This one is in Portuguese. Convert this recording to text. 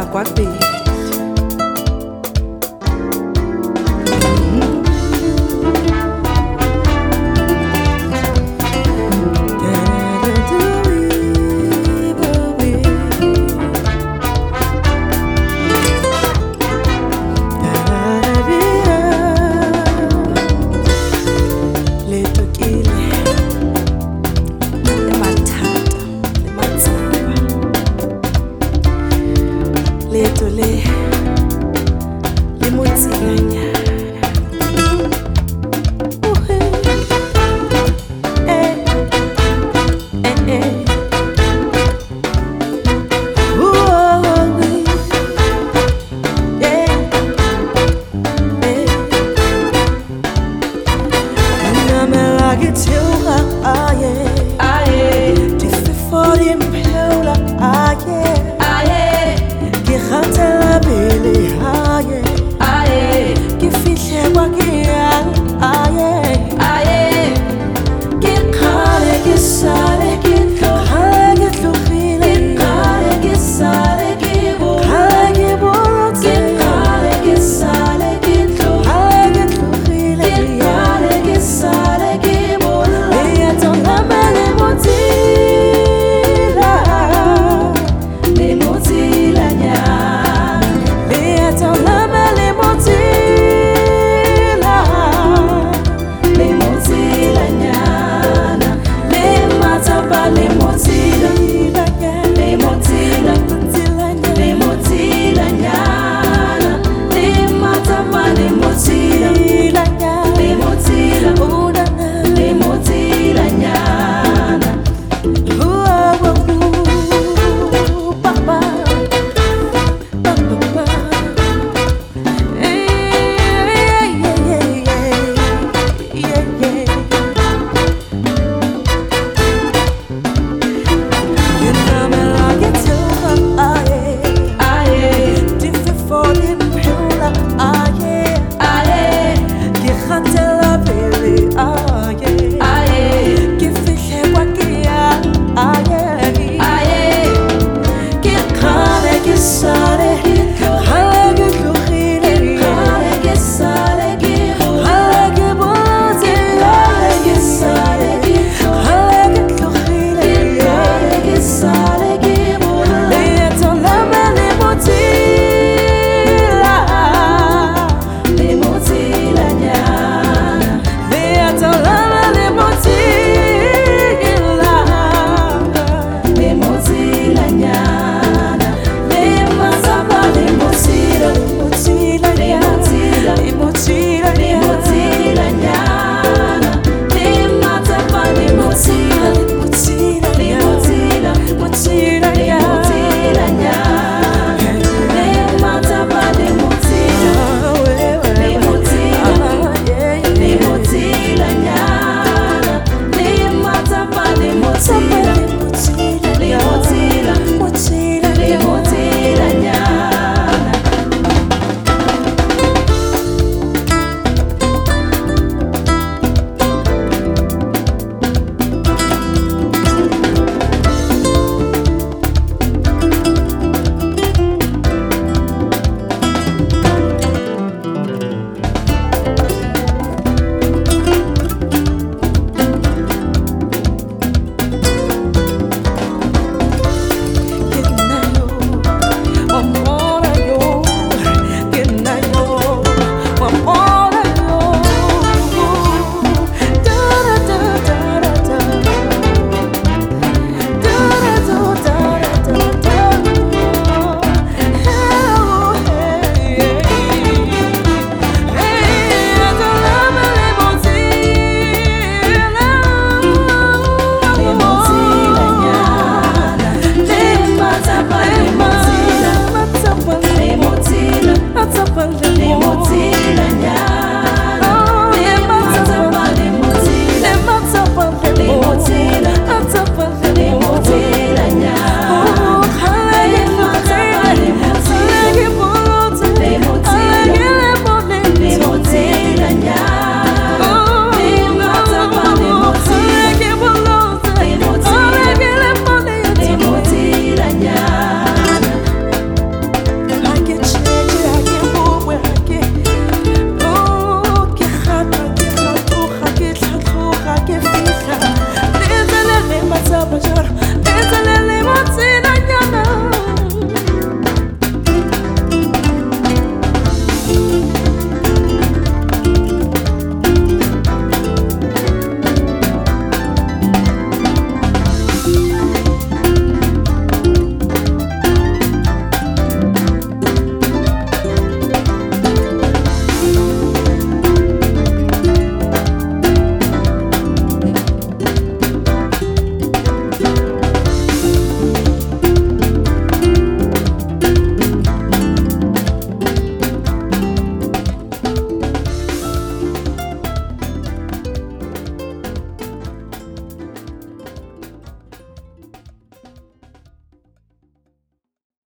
Taquari.